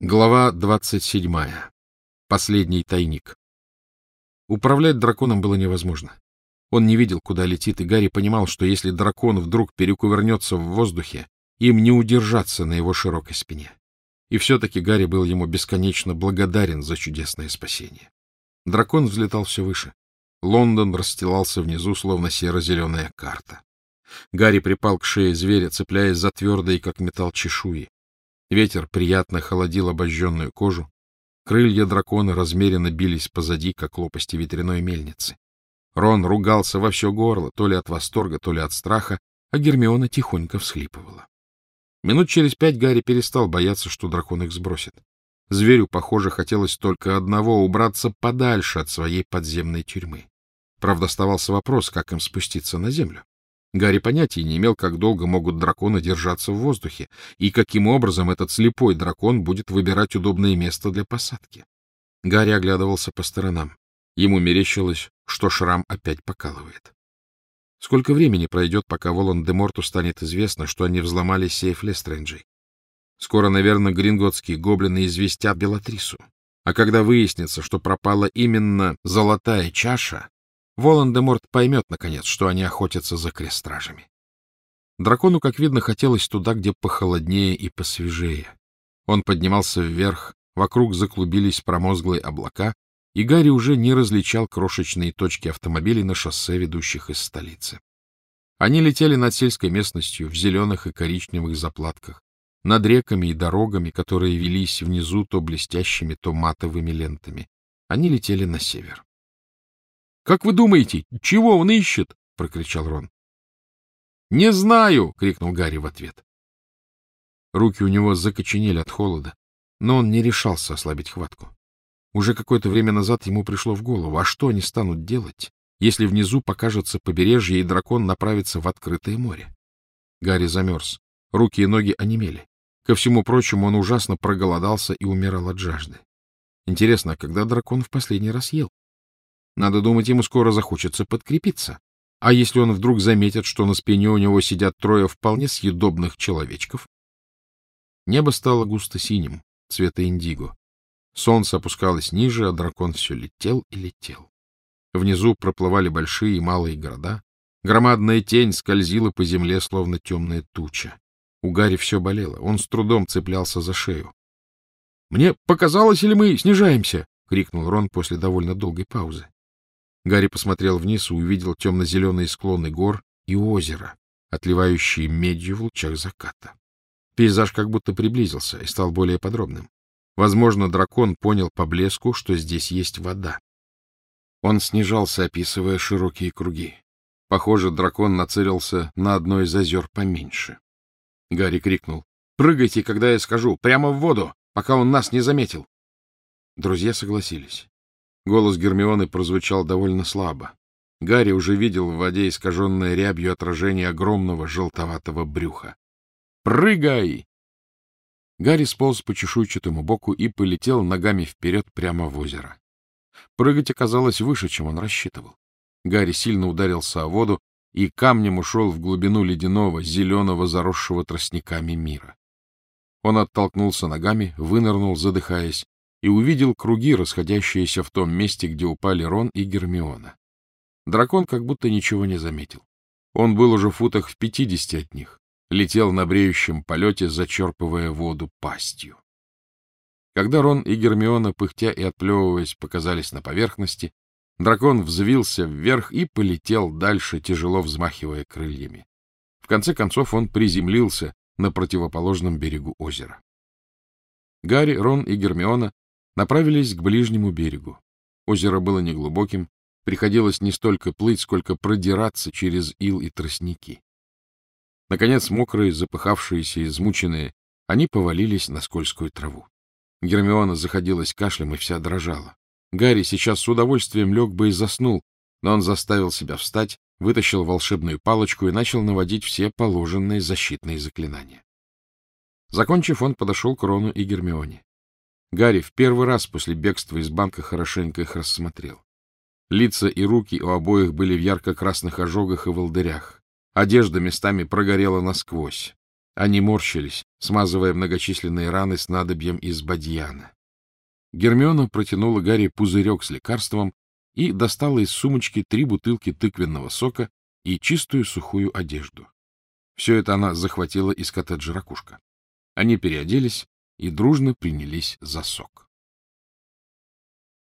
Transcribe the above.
Глава 27. Последний тайник. Управлять драконом было невозможно. Он не видел, куда летит, и Гарри понимал, что если дракон вдруг перекувырнется в воздухе, им не удержаться на его широкой спине. И все-таки Гарри был ему бесконечно благодарен за чудесное спасение. Дракон взлетал все выше. Лондон расстилался внизу, словно серо-зеленая карта. Гарри припал к шее зверя, цепляясь за твердые, как металл, чешуи. Ветер приятно холодил обожженную кожу. Крылья дракона размеренно бились позади, как лопасти ветряной мельницы. Рон ругался во все горло, то ли от восторга, то ли от страха, а Гермиона тихонько всхлипывала. Минут через пять Гарри перестал бояться, что дракон их сбросит. Зверю, похоже, хотелось только одного — убраться подальше от своей подземной тюрьмы. Правда, оставался вопрос, как им спуститься на землю. Гарри понятия не имел, как долго могут драконы держаться в воздухе, и каким образом этот слепой дракон будет выбирать удобное место для посадки. Гарри оглядывался по сторонам. Ему мерещилось, что шрам опять покалывает. Сколько времени пройдет, пока Волан-де-Морту станет известно, что они взломали сейф Лестренджей? Скоро, наверное, гринготские гоблины известят Белатрису. А когда выяснится, что пропала именно золотая чаша, Волан-де-Морт поймет, наконец, что они охотятся за крестражами. Дракону, как видно, хотелось туда, где похолоднее и посвежее. Он поднимался вверх, вокруг заклубились промозглые облака, и Гарри уже не различал крошечные точки автомобилей на шоссе, ведущих из столицы. Они летели над сельской местностью в зеленых и коричневых заплатках, над реками и дорогами, которые велись внизу то блестящими, то матовыми лентами. Они летели на север. Как вы думаете, чего он ищет? — прокричал Рон. — Не знаю! — крикнул Гарри в ответ. Руки у него закоченели от холода, но он не решался ослабить хватку. Уже какое-то время назад ему пришло в голову, а что они станут делать, если внизу покажется побережье и дракон направится в открытое море? Гарри замерз, руки и ноги онемели. Ко всему прочему, он ужасно проголодался и умирал от жажды. Интересно, а когда дракон в последний раз ел? Надо думать, ему скоро захочется подкрепиться. А если он вдруг заметит, что на спине у него сидят трое вполне съедобных человечков? Небо стало густо синим, цвета индиго. Солнце опускалось ниже, а дракон все летел и летел. Внизу проплывали большие и малые города. Громадная тень скользила по земле, словно темная туча. У Гарри все болело. Он с трудом цеплялся за шею. — Мне показалось, или мы снижаемся? — крикнул Рон после довольно долгой паузы. Гарри посмотрел вниз и увидел темно-зеленые склоны гор и озеро, отливающие медью в лучах заката. Пейзаж как будто приблизился и стал более подробным. Возможно, дракон понял по блеску, что здесь есть вода. Он снижался, описывая широкие круги. Похоже, дракон нацелился на одно из озер поменьше. Гарри крикнул. — Прыгайте, когда я скажу, прямо в воду, пока он нас не заметил. Друзья согласились. Голос Гермионы прозвучал довольно слабо. Гарри уже видел в воде искаженное рябью отражение огромного желтоватого брюха. «Прыгай!» Гарри сполз по чешуйчатому боку и полетел ногами вперед прямо в озеро. Прыгать оказалось выше, чем он рассчитывал. Гарри сильно ударился о воду и камнем ушел в глубину ледяного, зеленого, заросшего тростниками мира. Он оттолкнулся ногами, вынырнул, задыхаясь, и увидел круги, расходящиеся в том месте, где упали Рон и Гермиона. Дракон как будто ничего не заметил. Он был уже в футах в пятидесяти от них, летел на бреющем полете, зачерпывая воду пастью. Когда Рон и Гермиона, пыхтя и отплевываясь, показались на поверхности, дракон взвился вверх и полетел дальше, тяжело взмахивая крыльями. В конце концов он приземлился на противоположном берегу озера. Гарри, Рон и Гермиона направились к ближнему берегу. Озеро было неглубоким, приходилось не столько плыть, сколько продираться через ил и тростники. Наконец, мокрые, запыхавшиеся, измученные, они повалились на скользкую траву. Гермиона заходилась кашлем и вся дрожала. Гарри сейчас с удовольствием лег бы и заснул, но он заставил себя встать, вытащил волшебную палочку и начал наводить все положенные защитные заклинания. Закончив, он подошел к Рону и Гермионе. Гарри в первый раз после бегства из банка хорошенько их рассмотрел. Лица и руки у обоих были в ярко-красных ожогах и волдырях. Одежда местами прогорела насквозь. Они морщились, смазывая многочисленные раны с надобьем из бадьяна. Гермиона протянула Гарри пузырек с лекарством и достала из сумочки три бутылки тыквенного сока и чистую сухую одежду. Все это она захватила из коттеджа ракушка. Они переоделись и дружно принялись за сок.